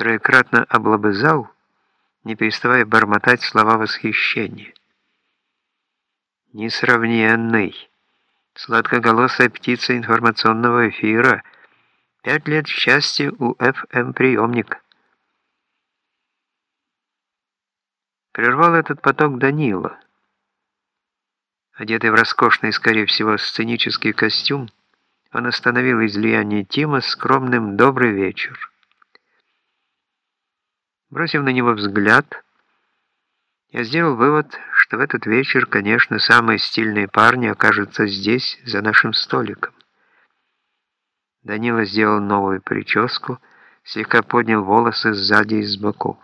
троекратно облобызал, не переставая бормотать слова восхищения. Несравненный, сладкоголосая птица информационного эфира, пять лет счастья у ФМ-приемника. Прервал этот поток Данила. Одетый в роскошный, скорее всего, сценический костюм, он остановил излияние Тима скромным «добрый вечер». Бросив на него взгляд, я сделал вывод, что в этот вечер, конечно, самые стильные парни окажутся здесь, за нашим столиком. Данила сделал новую прическу, слегка поднял волосы сзади и с боков.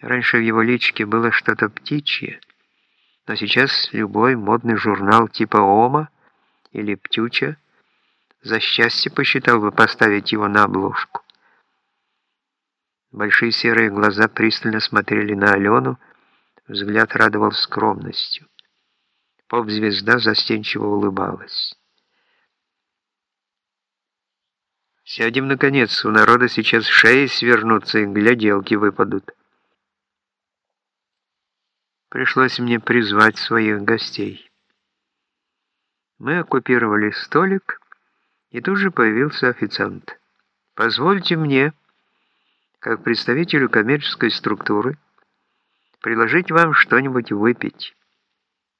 Раньше в его личике было что-то птичье, но сейчас любой модный журнал типа «Ома» или «Птюча» за счастье посчитал бы поставить его на обложку. Большие серые глаза пристально смотрели на Алену, взгляд радовал скромностью. Поп-звезда застенчиво улыбалась. «Сядем, наконец, у народа сейчас шеи свернутся и гляделки выпадут». Пришлось мне призвать своих гостей. Мы оккупировали столик, и тут же появился официант. «Позвольте мне...» как представителю коммерческой структуры, предложить вам что-нибудь выпить.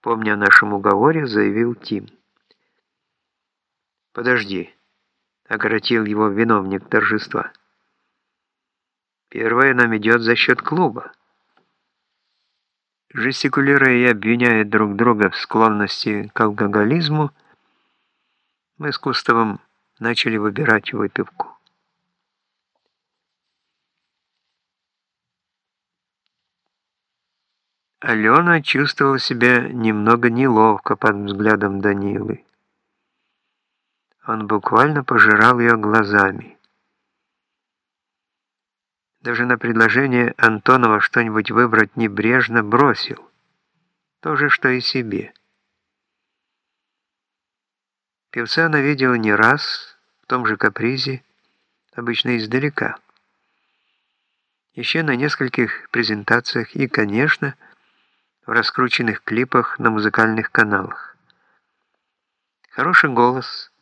Помня о нашем уговоре, заявил Тим. «Подожди», — огоротил его виновник торжества. «Первое нам идет за счет клуба». Жестикулируя и обвиняя друг друга в склонности к алкоголизму, мы с Кустовым начали выбирать выпивку. Алена чувствовала себя немного неловко под взглядом Данилы. Он буквально пожирал ее глазами. Даже на предложение Антонова что-нибудь выбрать небрежно бросил. То же, что и себе. Певца она видела не раз, в том же капризе, обычно издалека. Еще на нескольких презентациях и, конечно, в раскрученных клипах на музыкальных каналах. Хороший голос,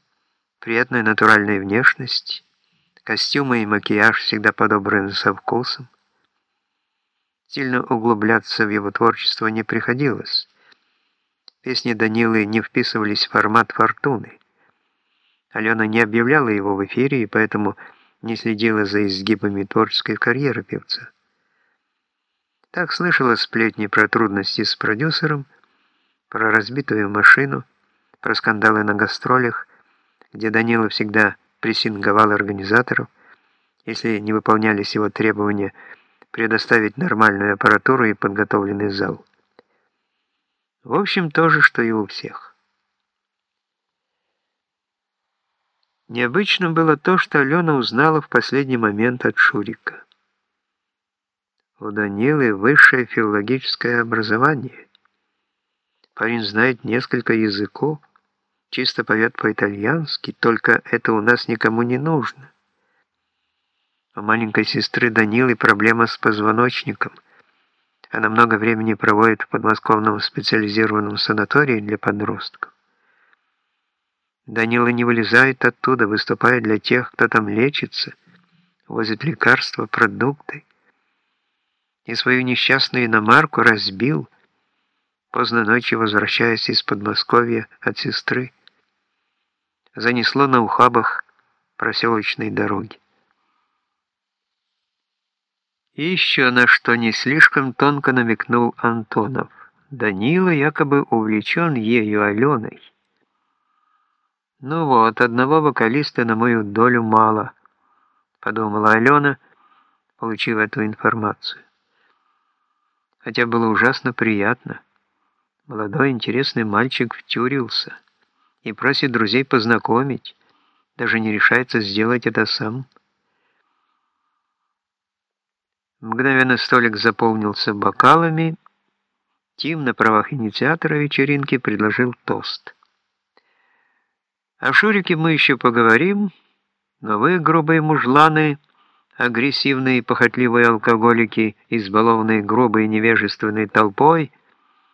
приятная натуральная внешность, костюмы и макияж всегда подобраны со вкусом. Сильно углубляться в его творчество не приходилось. Песни Данилы не вписывались в формат «Фортуны». Алена не объявляла его в эфире и поэтому не следила за изгибами творческой карьеры певца. Так слышала сплетни про трудности с продюсером, про разбитую машину, про скандалы на гастролях, где Данила всегда прессинговал организаторов, если не выполнялись его требования предоставить нормальную аппаратуру и подготовленный зал. В общем, то же, что и у всех. Необычно было то, что Алена узнала в последний момент от Шурика. У Данилы высшее филологическое образование. Парень знает несколько языков, чисто поет по-итальянски, только это у нас никому не нужно. У маленькой сестры Данилы проблема с позвоночником. Она много времени проводит в подмосковном специализированном санатории для подростков. Данила не вылезает оттуда, выступая для тех, кто там лечится, возит лекарства, продукты и свою несчастную иномарку разбил, поздно ночью возвращаясь из Подмосковья от сестры. Занесло на ухабах проселочной дороги. И еще на что не слишком тонко намекнул Антонов. Данила якобы увлечен ею Аленой. «Ну вот, одного вокалиста на мою долю мало», — подумала Алена, получив эту информацию хотя было ужасно приятно. Молодой интересный мальчик втюрился и просит друзей познакомить, даже не решается сделать это сам. Мгновенно столик заполнился бокалами. Тим на правах инициатора вечеринки предложил тост. О Шурике мы еще поговорим, но вы, грубые мужланы, агрессивные похотливые алкоголики, избалованные грубой невежественной толпой –